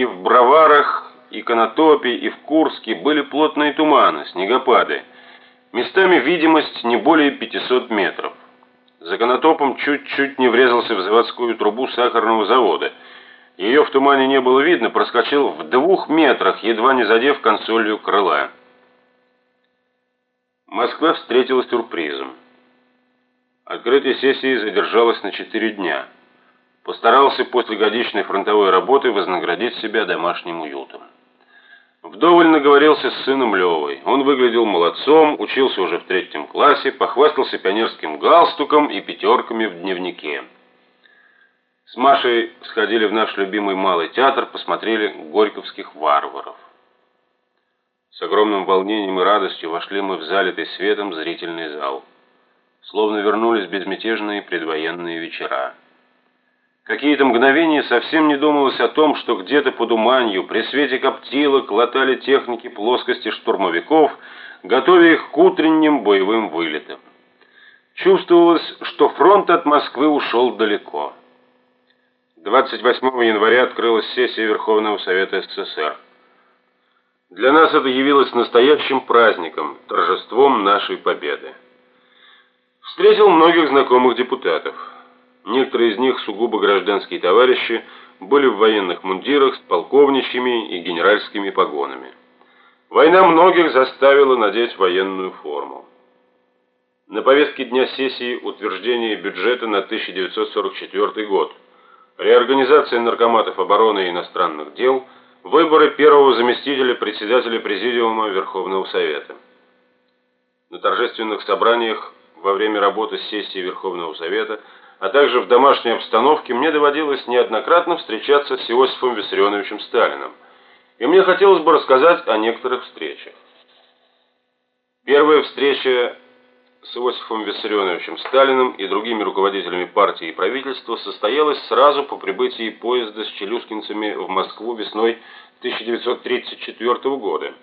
и в Броварах, и Конотопе, и в Курске были плотные туманы, снегопады. Местами видимость не более 500 метров. За Конотопом чуть-чуть не врезался в заводскую трубу сахарного завода. Ее в тумане не было видно, проскочил в двух метрах, едва не задев консолью крыла. Москва встретила сюрпризом. Открытие сессии задержалось на четыре дня. Постарался после годичной фронтовой работы вознаградить себя домашним уютом. Вдоволь наговорился с сыном Левой. Он выглядел молодцом, учился уже в третьем классе, похвастался пионерским галстуком и пятерками в дневнике. С Машей сходили в наш любимый малый театр, посмотрели «Горьковских варваров». С огромным волнением и радостью вошли мы в залитый светом зрительный зал. Словно вернулись безмятежные предвоенные вечера. Какие-то мгновения совсем не думалось о том, что где-то под уманью, при свете коптилок, латали техники плоскости штурмовиков, готовя их к утренним боевым вылетам. Чувствовалось, что фронт от Москвы ушел далеко. 28 января открылась сессия Верховного Совета СССР. Для нас это явилось настоящим праздником, торжеством нашей победы. Встретил многих знакомых депутатов. Некоторые из них, сугубо гражданские товарищи, были в военных мундирах с полковничьими и генеральскими погонами. Война многих заставила надеть военную форму. На повестке дня сессии утверждение бюджета на 1944 год, реорганизация наркоматов обороны и иностранных дел, выборы первого заместителя председателя Президиума Верховного Совета. На торжественных собраниях во время работы сессии Верховного Совета – а также в домашней обстановке, мне доводилось неоднократно встречаться с Иосифом Виссарионовичем Сталиным, и мне хотелось бы рассказать о некоторых встречах. Первая встреча с Иосифом Виссарионовичем Сталиным и другими руководителями партии и правительства состоялась сразу по прибытии поезда с челюскинцами в Москву весной 1934 года.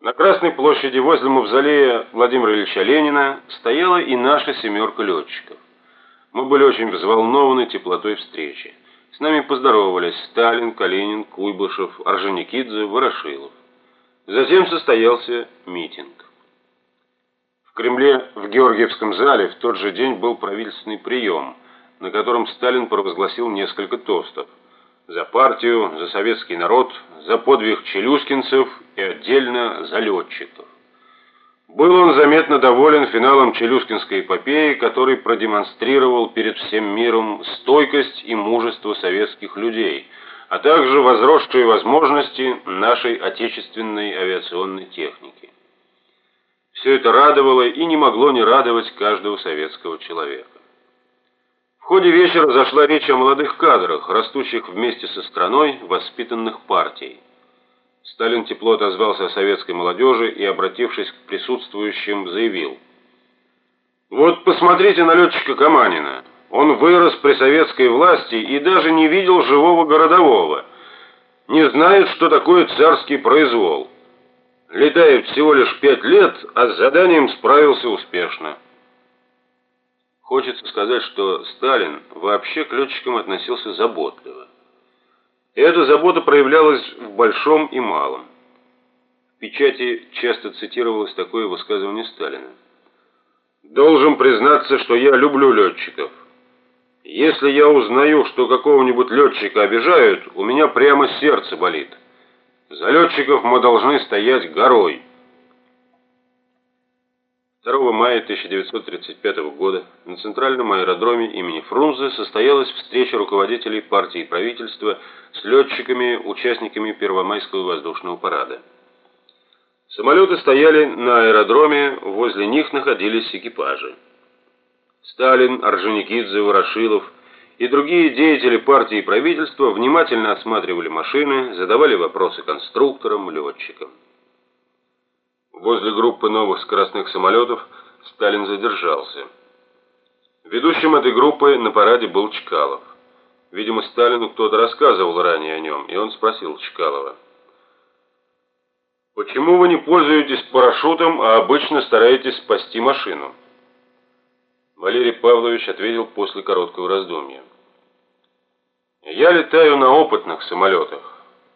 На Красной площади возле мавзолея Владимира Ильича Ленина стояла и наша семерка летчиков. Мы были очень взволнованы теплотой встречи. С нами поздоровались Сталин, Калинин, Куйбышев, Орджоникидзе, Ворошилов. Затем состоялся митинг. В Кремле в Георгиевском зале в тот же день был правительственный прием, на котором Сталин провозгласил несколько тостов. За партию, за советский народ, за подвиг челюскинцев и отдельно за летчиков. Был он заметно доволен финалом Челюскинской эпопеи, который продемонстрировал перед всем миром стойкость и мужество советских людей, а также возросшие возможности нашей отечественной авиационной техники. Все это радовало и не могло не радовать каждого советского человека. В ходе вечера зашла речь о молодых кадрах, растущих вместе со страной, воспитанных партией. Сталин тепло отозвался о советской молодежи и, обратившись к присутствующим, заявил. «Вот посмотрите на летчика Каманина. Он вырос при советской власти и даже не видел живого городового. Не знает, что такое царский произвол. Летает всего лишь пять лет, а с заданием справился успешно». Хочется сказать, что Сталин вообще к летчикам относился заботливо. Эта забота проявлялась в большом и малом. В печати часто цитировалось такое высказывание Сталина. «Должен признаться, что я люблю летчиков. Если я узнаю, что какого-нибудь летчика обижают, у меня прямо сердце болит. За летчиков мы должны стоять горой». 2 мая 1935 года на центральном аэродроме имени Фрунзе состоялась встреча руководителей партии и правительства с летчиками, участниками Первомайского воздушного парада. Самолеты стояли на аэродроме, возле них находились экипажи. Сталин, Орджоникидзе, Ворошилов и другие деятели партии и правительства внимательно осматривали машины, задавали вопросы конструкторам, летчикам. Возле группы новых скоростных самолетов Сталин задержался. Ведущим этой группы на параде был Чкалов. Видимо, Сталину кто-то рассказывал ранее о нем, и он спросил Чкалова. «Почему вы не пользуетесь парашютом, а обычно стараетесь спасти машину?» Валерий Павлович ответил после короткого раздумья. Я летаю на опытных самолетах.